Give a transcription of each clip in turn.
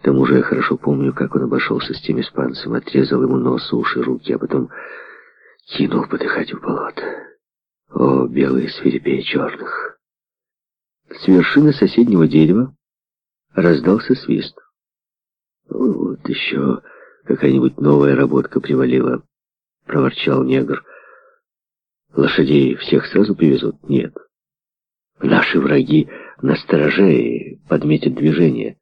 К тому же я хорошо помню, как он обошелся с тем испанцем, отрезал ему нос, уши, руки, а потом кинул подыхать в болото. О, белые свирепее черных! С вершины соседнего дерева раздался свист. «Вот еще какая-нибудь новая работка привалила», — проворчал негр. «Лошадей всех сразу привезут?» «Нет. Наши враги на стороже и подметят движение.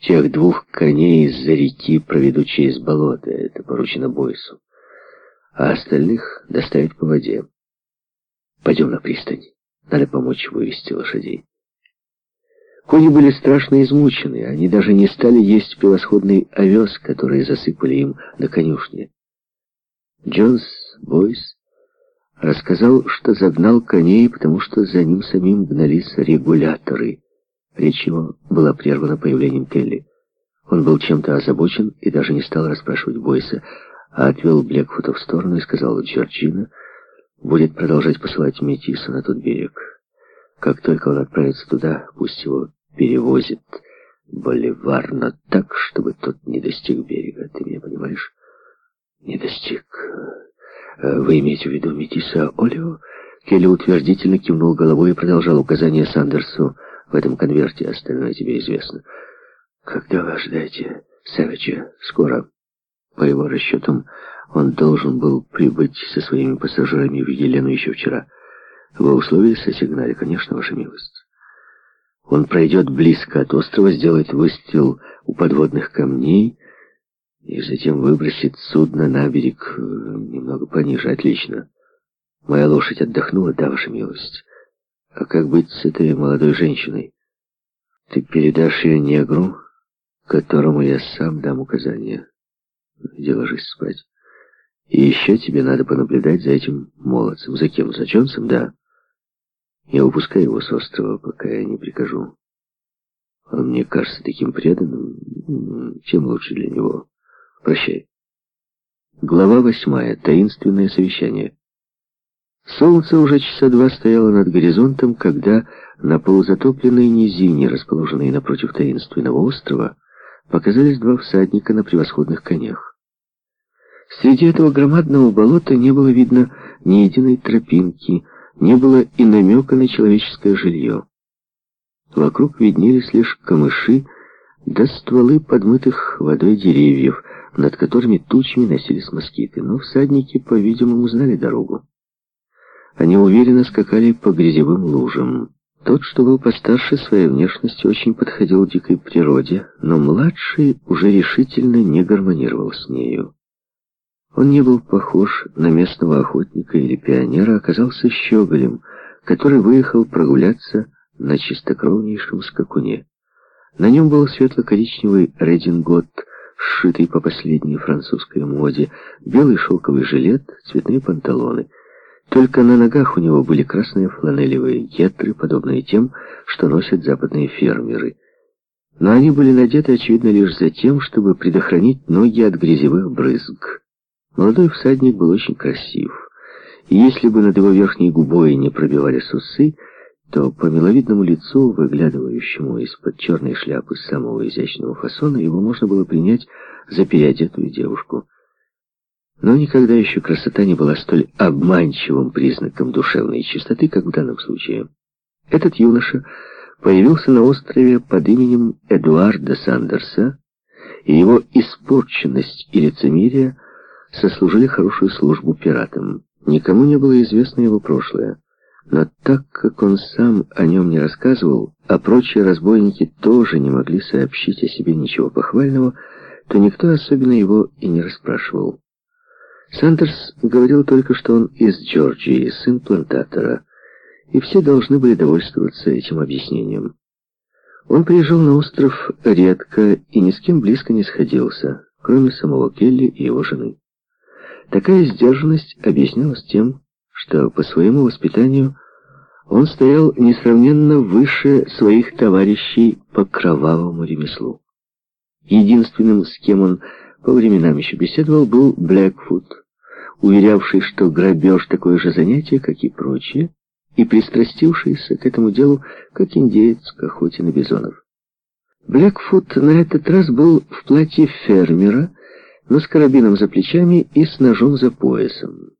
Тех двух коней из-за реки проведут через болото, это поручено Бойсу. А остальных доставить по воде. Пойдем на пристань, надо помочь вывести лошадей». Кони были страшно измучены, они даже не стали есть превосходный овес, который засыпали им на конюшне. Джонс Бойс рассказал, что загнал коней, потому что за ним самим гнались регуляторы. Речь его была прервана появлением Келли. Он был чем-то озабочен и даже не стал расспрашивать Бойса, а отвел Блекфута в сторону и сказал, Джорджина будет продолжать посылать Метиса на тот берег. Как только он отправится туда, пусть его перевозит боливар, но так, чтобы тот не достиг берега. Ты меня понимаешь? Не достиг. Вы имеете в виду Метиса Олио? Келли утвердительно кивнул головой и продолжал указание Сандерсу в этом конверте. Остальное тебе известно. Когда вы ожидаете Савича? Скоро. По его расчетам, он должен был прибыть со своими пассажирами в Елену еще вчера. Вы условились о сигнале, конечно, ваша милость. Он пройдет близко от острова, сделает выстрел у подводных камней и затем выбросит судно на берег э, немного пониже. Отлично. Моя лошадь отдохнула, да, ваша милость. А как быть с этой молодой женщиной? Ты передашь ее негру, которому я сам дам указания. Иди ложись спать. И еще тебе надо понаблюдать за этим молодцем. За кем? За Джонсом? Да. Я упускаю его с острова, пока я не прикажу. Он мне кажется таким преданным, чем лучше для него. Прощай. Глава восьмая. Таинственное совещание. Солнце уже часа два стояло над горизонтом, когда на полузатопленной низине, расположенной напротив таинственного острова, показались два всадника на превосходных конях. Среди этого громадного болота не было видно ни единой тропинки, не было и намека на человеческое жилье. Вокруг виднелись лишь камыши да стволы подмытых водой деревьев, над которыми тучами носились москиты, но всадники, по-видимому, знали дорогу. Они уверенно скакали по грязевым лужам. Тот, что был постарше своей внешностью, очень подходил дикой природе, но младший уже решительно не гармонировал с нею. Он не был похож на местного охотника или пионера, оказался щеголем, который выехал прогуляться на чистокровнейшем скакуне. На нем был светло-коричневый редингот, сшитый по последней французской моде, белый шелковый жилет, цветные панталоны. Только на ногах у него были красные фланелевые гетры, подобные тем, что носят западные фермеры. Но они были надеты, очевидно, лишь за тем, чтобы предохранить ноги от грязевых брызг. Молодой всадник был очень красив, и если бы над его верхней губой не пробивались усы, то по миловидному лицу, выглядывающему из-под черной шляпы самого изящного фасона, его можно было принять за переодетую девушку. Но никогда еще красота не была столь обманчивым признаком душевной чистоты, как в данном случае. Этот юноша появился на острове под именем Эдуарда Сандерса, и его испорченность и лицемерие – сослужили хорошую службу пиратам. Никому не было известно его прошлое. Но так как он сам о нем не рассказывал, а прочие разбойники тоже не могли сообщить о себе ничего похвального, то никто особенно его и не расспрашивал. Сандерс говорил только, что он из Джорджии, сын плантатора, и все должны были довольствоваться этим объяснением. Он приезжал на остров редко и ни с кем близко не сходился, кроме самого Келли и его жены. Такая сдержанность объяснялась тем, что по своему воспитанию он стоял несравненно выше своих товарищей по кровавому ремеслу. Единственным, с кем он по временам еще беседовал, был Блэкфуд, уверявший, что грабеж такое же занятие, как и прочие, и пристрастившийся к этому делу, как индеец к охоте на бизонов. Блэкфут на этот раз был в платье фермера, но с карабином за плечами и с ножом за поясом.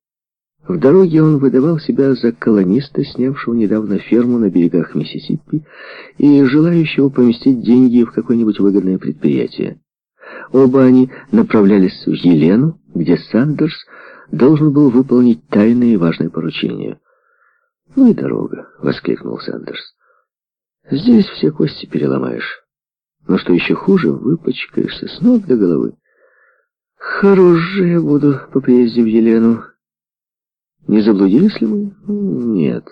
В дороге он выдавал себя за колониста, снявшего недавно ферму на берегах Миссисипи и желающего поместить деньги в какое-нибудь выгодное предприятие. Оба они направлялись в Елену, где Сандерс должен был выполнить тайное и важное поручение. «Ну и дорога», — воскликнул Сандерс. «Здесь все кости переломаешь. Но что еще хуже, выпачкаешься с ног до головы. Хорош же я буду по приезде в Елену. Не заблудились ли мы? Нет.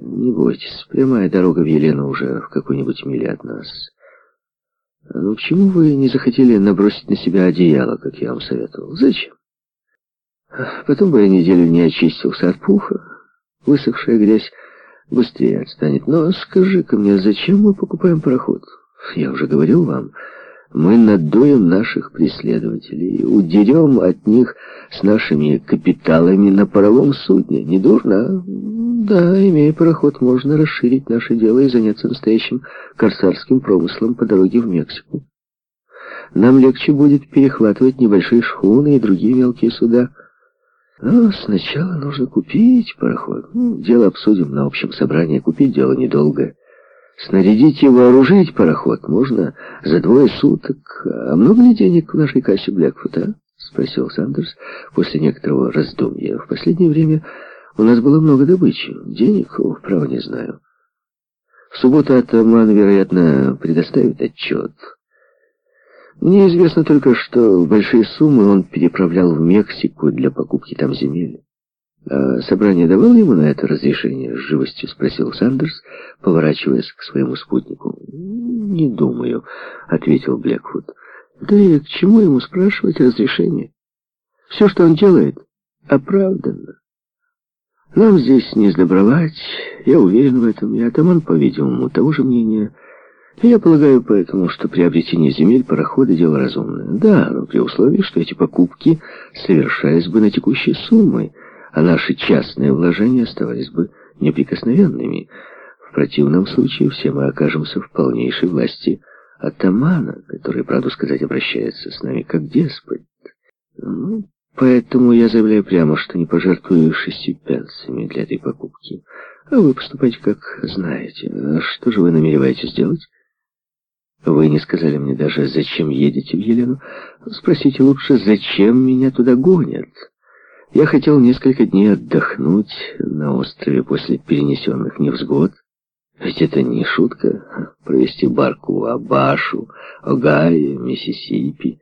Не бойтесь, прямая дорога в Елену уже в какой-нибудь миле от нас». «Ну, почему вы не захотели набросить на себя одеяло, как я вам советовал? Зачем?» Потом бы я неделю не очистился от пуха. Высохшая грязь быстрее отстанет. Но скажи-ка мне, зачем мы покупаем пароход? Я уже говорил вам, мы надуем наших преследователей, удерем от них с нашими капиталами на паровом судне. Не дурно? Да, имея пароход, можно расширить наше дело и заняться настоящим корсарским промыслом по дороге в Мексику. Нам легче будет перехватывать небольшие шхуны и другие мелкие суда. Но сначала нужно купить пароход. Ну, дело обсудим на общем собрании. Купить дело недолгое. Снарядить и вооружить пароход можно за двое суток. А много ли денег в нашей кассе Блэкфута? Спросил Сандерс после некоторого раздумья. В последнее время у нас было много добычи. Денег, о, право не знаю. В субботу атаман, вероятно, предоставит отчет. Мне известно только, что большие суммы он переправлял в Мексику для покупки там земель. А собрание давало ему на это разрешение? С живостью спросил Сандерс, поворачиваясь к своему спутнику. Не думаю, ответил Блэквуд. Да и к чему ему спрашивать разрешение? Все, что он делает, оправданно. Нам здесь не сдобровать, я уверен в этом, и атаман, по-видимому, того же мнения. Я полагаю поэтому, что приобретение земель парохода – дело разумное. Да, но при условии, что эти покупки совершались бы на текущей суммы, а наши частные вложения оставались бы неприкосновенными. В противном случае все мы окажемся в полнейшей власти атамана, который, правду сказать, обращается с нами как деспот. Ну, поэтому я заявляю прямо, что не пожертвую шестью пенсами для этой покупки. А вы поступайте как знаете. А что же вы намереваетесь делать? Вы не сказали мне даже, зачем едете в Елену. Спросите лучше, зачем меня туда гонят. Я хотел несколько дней отдохнуть на острове после перенесенных невзгод. Ведь это не шутка, провести барку Абашу, Огайо, Миссисипи.